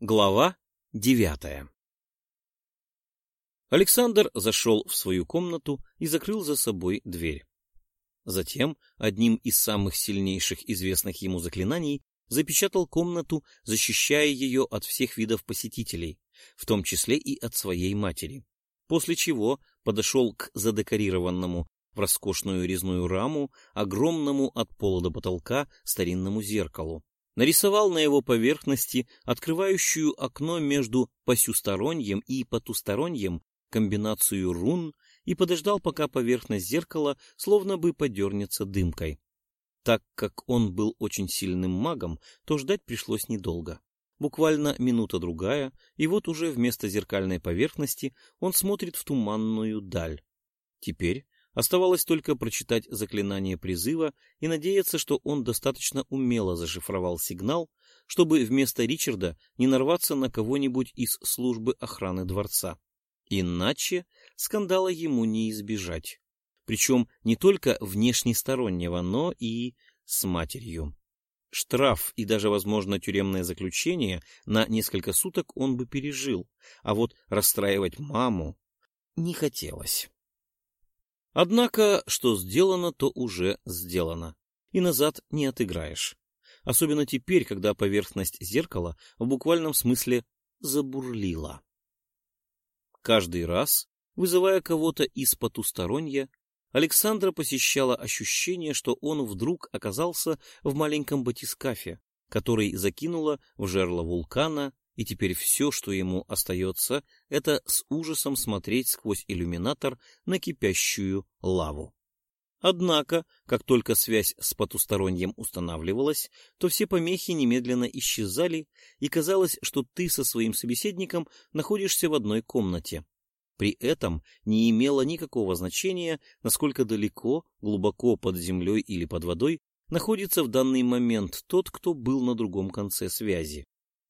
Глава девятая Александр зашел в свою комнату и закрыл за собой дверь. Затем одним из самых сильнейших известных ему заклинаний запечатал комнату, защищая ее от всех видов посетителей, в том числе и от своей матери, после чего подошел к задекорированному в роскошную резную раму огромному от пола до потолка старинному зеркалу, нарисовал на его поверхности открывающую окно между посюсторонним и потусторонним комбинацию рун и подождал, пока поверхность зеркала словно бы подернется дымкой. Так как он был очень сильным магом, то ждать пришлось недолго. Буквально минута-другая, и вот уже вместо зеркальной поверхности он смотрит в туманную даль. Теперь оставалось только прочитать заклинание призыва и надеяться, что он достаточно умело зашифровал сигнал, чтобы вместо Ричарда не нарваться на кого-нибудь из службы охраны дворца. Иначе скандала ему не избежать. Причем не только внешнестороннего, но и с матерью. Штраф и даже, возможно, тюремное заключение на несколько суток он бы пережил, а вот расстраивать маму не хотелось. Однако, что сделано, то уже сделано, и назад не отыграешь. Особенно теперь, когда поверхность зеркала в буквальном смысле забурлила. Каждый раз, вызывая кого-то из потусторонья, Александра посещала ощущение, что он вдруг оказался в маленьком батискафе, который закинула в жерло вулкана, и теперь все, что ему остается, это с ужасом смотреть сквозь иллюминатор на кипящую лаву. Однако, как только связь с потусторонним устанавливалась, то все помехи немедленно исчезали, и казалось, что ты со своим собеседником находишься в одной комнате. При этом не имело никакого значения, насколько далеко, глубоко под землей или под водой находится в данный момент тот, кто был на другом конце связи.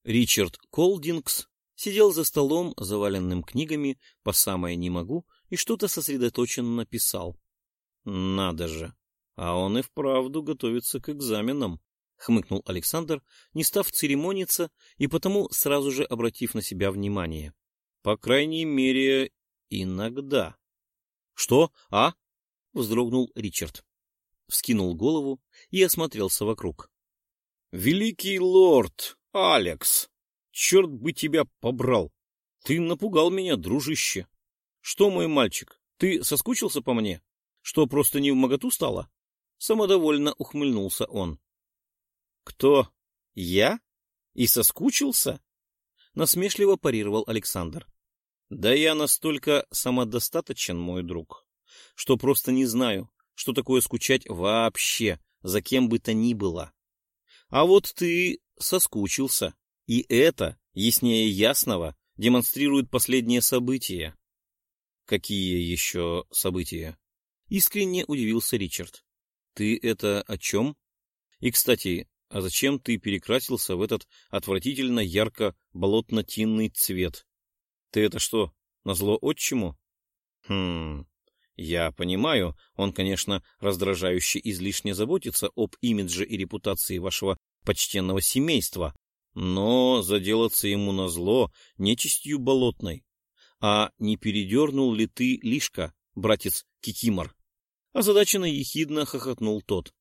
Ричард Колдингс сидел за столом, заваленным книгами, по самое не могу, и что-то сосредоточенно писал. Надо же. А он и вправду готовится к экзаменам, хмыкнул Александр, не став церемониться и потому сразу же обратив на себя внимание. По крайней мере, иногда. Что? А? вздрогнул Ричард. Вскинул голову и осмотрелся вокруг. Великий лорд, Алекс, черт бы тебя побрал. Ты напугал меня, дружище. Что, мой мальчик, ты соскучился по мне? Что, просто не в моготу стало? Самодовольно ухмыльнулся он. Кто? Я? И соскучился? Насмешливо парировал Александр. Да я настолько самодостаточен, мой друг, что просто не знаю, что такое скучать вообще, за кем бы то ни было. А вот ты соскучился, и это, яснее ясного, демонстрирует последние события. Какие еще события? Искренне удивился Ричард. Ты это о чем? И, кстати, а зачем ты перекрасился в этот отвратительно ярко-болотно-тинный цвет? Ты это что, назло отчиму? Хм, я понимаю, он, конечно, раздражающе излишне заботится об имидже и репутации вашего почтенного семейства, но заделаться ему назло нечистью болотной. А не передернул ли ты лишка, братец Кикимор? Озадаченно ехидно хохотнул тот.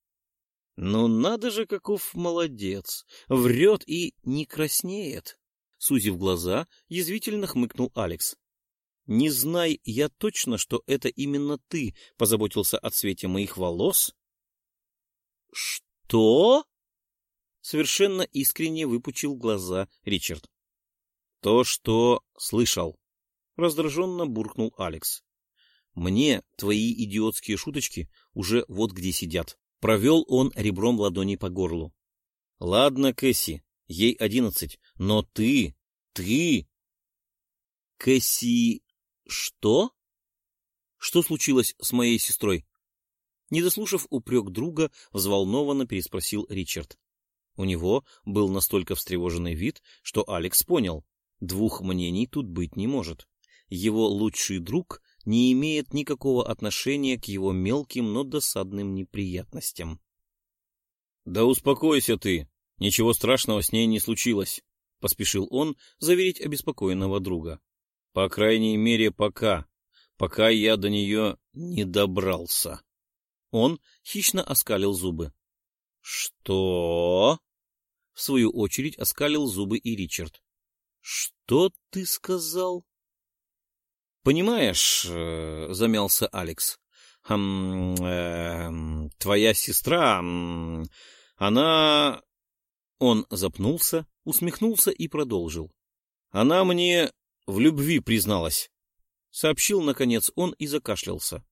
Ну надо же, каков молодец! Врет и не краснеет. Сузив глаза, язвительно хмыкнул Алекс. Не знай я точно, что это именно ты позаботился о цвете моих волос? Что? Совершенно искренне выпучил глаза Ричард. То, что слышал. Раздраженно буркнул Алекс. Мне твои идиотские шуточки уже вот где сидят. Провел он ребром ладони по горлу. Ладно, Кэсси, ей одиннадцать, но ты, ты... Кэсси... что? Что случилось с моей сестрой? Не дослушав упрек друга, взволнованно переспросил Ричард. У него был настолько встревоженный вид, что Алекс понял, двух мнений тут быть не может. Его лучший друг не имеет никакого отношения к его мелким, но досадным неприятностям. — Да успокойся ты, ничего страшного с ней не случилось, — поспешил он заверить обеспокоенного друга. — По крайней мере, пока. Пока я до нее не добрался. Он хищно оскалил зубы. — Что? — в свою очередь оскалил зубы и Ричард. — Что ты сказал? — Понимаешь, э, — замялся Алекс, хм, э, твоя сестра, она... Он запнулся, усмехнулся и продолжил. Она мне в любви призналась, — сообщил, наконец, он и закашлялся.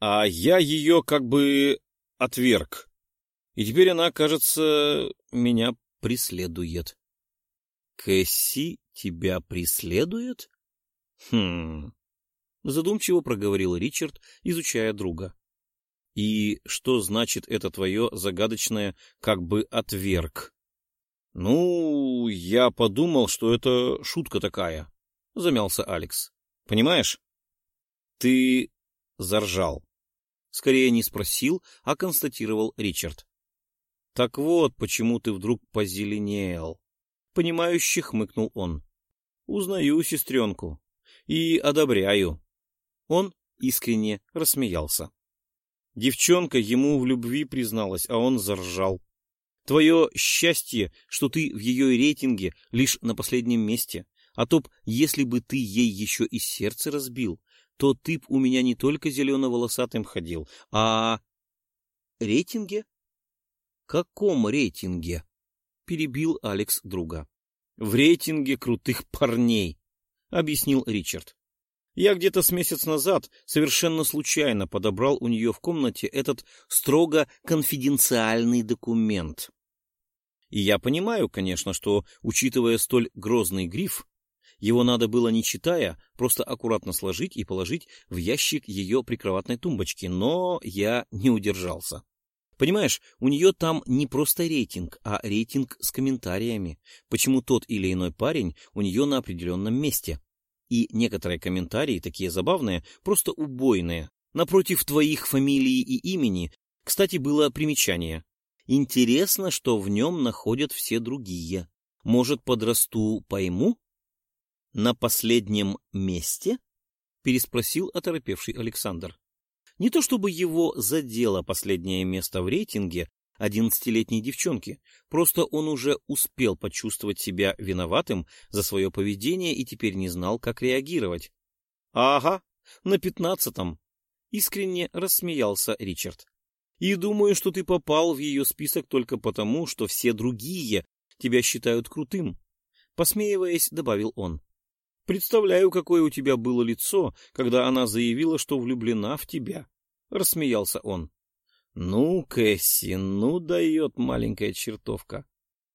А я ее как бы отверг. И теперь она, кажется, меня преследует. Кэсси тебя преследует? Хм... Задумчиво проговорил Ричард, изучая друга. И что значит это твое загадочное «как бы отверг»? Ну, я подумал, что это шутка такая, — замялся Алекс. Понимаешь? Ты заржал. Скорее не спросил, а констатировал Ричард. Так вот, почему ты вдруг позеленел. Понимающе хмыкнул он. Узнаю сестренку. И одобряю. Он искренне рассмеялся. Девчонка ему в любви призналась, а он заржал. Твое счастье, что ты в ее рейтинге лишь на последнем месте, а то б, если бы ты ей еще и сердце разбил, то ты б у меня не только зелено-волосатым ходил, а... Рейтинге? Каком рейтинге? Перебил Алекс друга. В рейтинге крутых парней, объяснил Ричард. Я где-то с месяц назад совершенно случайно подобрал у нее в комнате этот строго конфиденциальный документ. И я понимаю, конечно, что, учитывая столь грозный гриф, его надо было, не читая, просто аккуратно сложить и положить в ящик ее прикроватной тумбочки, но я не удержался. Понимаешь, у нее там не просто рейтинг, а рейтинг с комментариями, почему тот или иной парень у нее на определенном месте и некоторые комментарии, такие забавные, просто убойные. Напротив твоих фамилии и имени, кстати, было примечание. Интересно, что в нем находят все другие. Может, подрасту, пойму? На последнем месте? Переспросил оторопевший Александр. Не то чтобы его задело последнее место в рейтинге, одиннадцатилетней девчонки. Просто он уже успел почувствовать себя виноватым за свое поведение и теперь не знал, как реагировать. — Ага, на пятнадцатом. Искренне рассмеялся Ричард. — И думаю, что ты попал в ее список только потому, что все другие тебя считают крутым. Посмеиваясь, добавил он. — Представляю, какое у тебя было лицо, когда она заявила, что влюблена в тебя. — рассмеялся он. Ну, Кэсси, ну дает маленькая чертовка.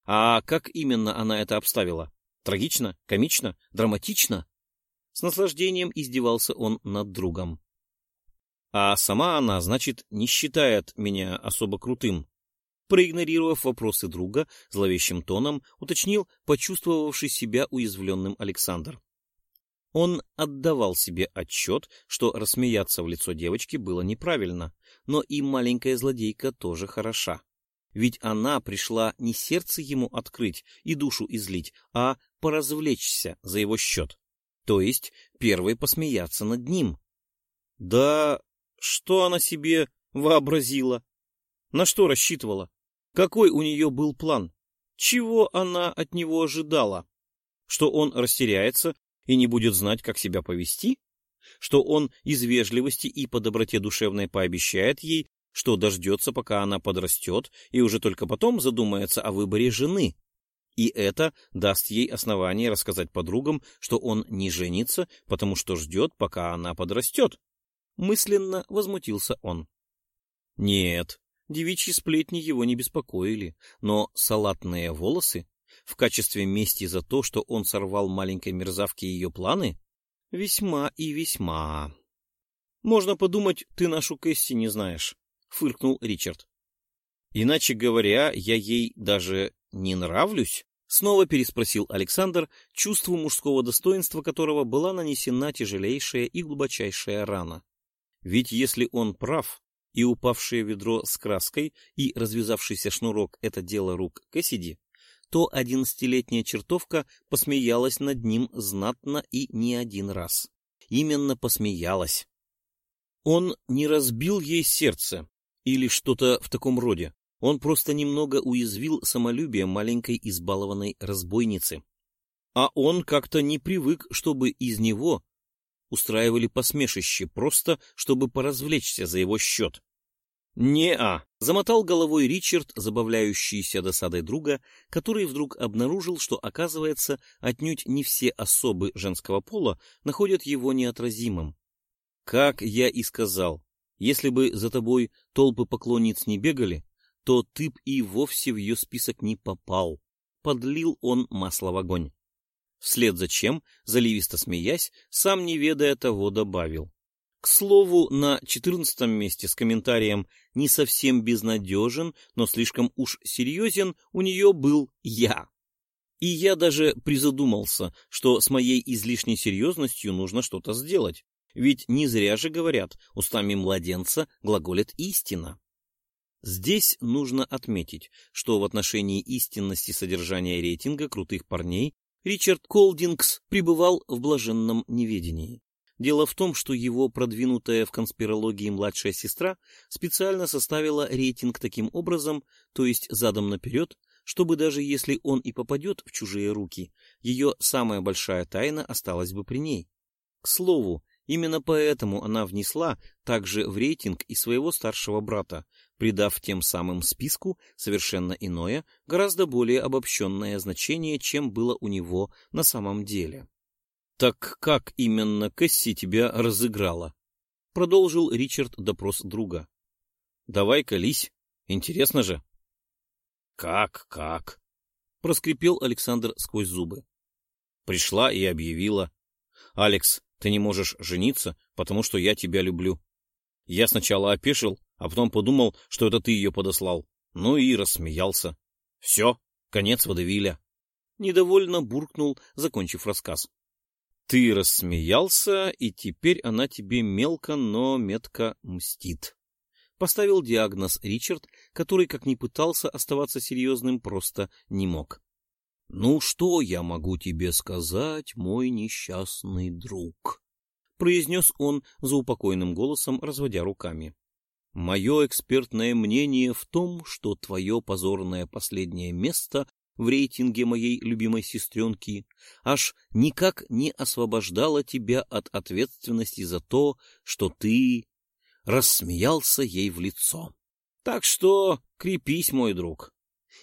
А как именно она это обставила? Трагично? Комично? Драматично? С наслаждением издевался он над другом. А сама она, значит, не считает меня особо крутым. Проигнорировав вопросы друга, зловещим тоном уточнил почувствовавший себя уязвленным Александр. Он отдавал себе отчет, что рассмеяться в лицо девочки было неправильно, но и маленькая злодейка тоже хороша. Ведь она пришла не сердце ему открыть и душу излить, а поразвлечься за его счет. То есть первой посмеяться над ним. Да что она себе вообразила? На что рассчитывала? Какой у нее был план? Чего она от него ожидала? Что он растеряется и не будет знать, как себя повести? что он из вежливости и по доброте душевной пообещает ей, что дождется, пока она подрастет, и уже только потом задумается о выборе жены. И это даст ей основание рассказать подругам, что он не женится, потому что ждет, пока она подрастет. Мысленно возмутился он. Нет, девичьи сплетни его не беспокоили, но салатные волосы в качестве мести за то, что он сорвал маленькой мерзавке ее планы, Весьма и весьма. Можно подумать, ты нашу Кэсси не знаешь, фыркнул Ричард. Иначе говоря, я ей даже не нравлюсь? Снова переспросил Александр, чувству мужского достоинства которого была нанесена тяжелейшая и глубочайшая рана. Ведь если он прав, и упавшее ведро с краской, и развязавшийся шнурок — это дело рук Кэссиди, то одиннадцатилетняя чертовка посмеялась над ним знатно и не один раз. Именно посмеялась. Он не разбил ей сердце или что-то в таком роде. Он просто немного уязвил самолюбие маленькой избалованной разбойницы. А он как-то не привык, чтобы из него устраивали посмешище, просто чтобы поразвлечься за его счет. «Не-а!» — замотал головой Ричард, забавляющийся досадой друга, который вдруг обнаружил, что, оказывается, отнюдь не все особы женского пола находят его неотразимым. «Как я и сказал, если бы за тобой толпы поклонниц не бегали, то ты б и вовсе в ее список не попал», — подлил он масло в огонь. Вслед за чем, заливисто смеясь, сам не ведая того добавил. К слову, на четырнадцатом месте с комментарием «не совсем безнадежен, но слишком уж серьезен» у нее был «я». И я даже призадумался, что с моей излишней серьезностью нужно что-то сделать. Ведь не зря же говорят, устами младенца глаголит истина. Здесь нужно отметить, что в отношении истинности содержания рейтинга крутых парней Ричард Колдингс пребывал в блаженном неведении. Дело в том, что его продвинутая в конспирологии младшая сестра специально составила рейтинг таким образом, то есть задом наперед, чтобы даже если он и попадет в чужие руки, ее самая большая тайна осталась бы при ней. К слову, именно поэтому она внесла также в рейтинг и своего старшего брата, придав тем самым списку совершенно иное, гораздо более обобщенное значение, чем было у него на самом деле. «Так как именно Кэсси тебя разыграла?» — продолжил Ричард допрос друга. «Давай колись, интересно же». «Как, как?» — проскрипел Александр сквозь зубы. Пришла и объявила. «Алекс, ты не можешь жениться, потому что я тебя люблю». Я сначала опешил, а потом подумал, что это ты ее подослал. Ну и рассмеялся. Все, конец водевиля. Недовольно буркнул, закончив рассказ. Ты рассмеялся, и теперь она тебе мелко, но метко мстит. Поставил диагноз Ричард, который, как ни пытался оставаться серьезным, просто не мог. — Ну, что я могу тебе сказать, мой несчастный друг? — произнес он заупокойным голосом, разводя руками. — Мое экспертное мнение в том, что твое позорное последнее место в рейтинге моей любимой сестренки, аж никак не освобождала тебя от ответственности за то, что ты рассмеялся ей в лицо. Так что крепись, мой друг,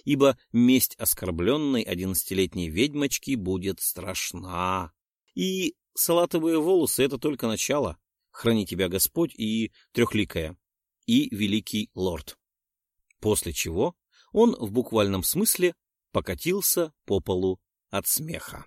ибо месть оскорбленной одиннадцатилетней ведьмочки будет страшна. И салатовые волосы — это только начало. Храни тебя Господь и трехликая, и великий лорд. После чего он в буквальном смысле покатился по полу от смеха.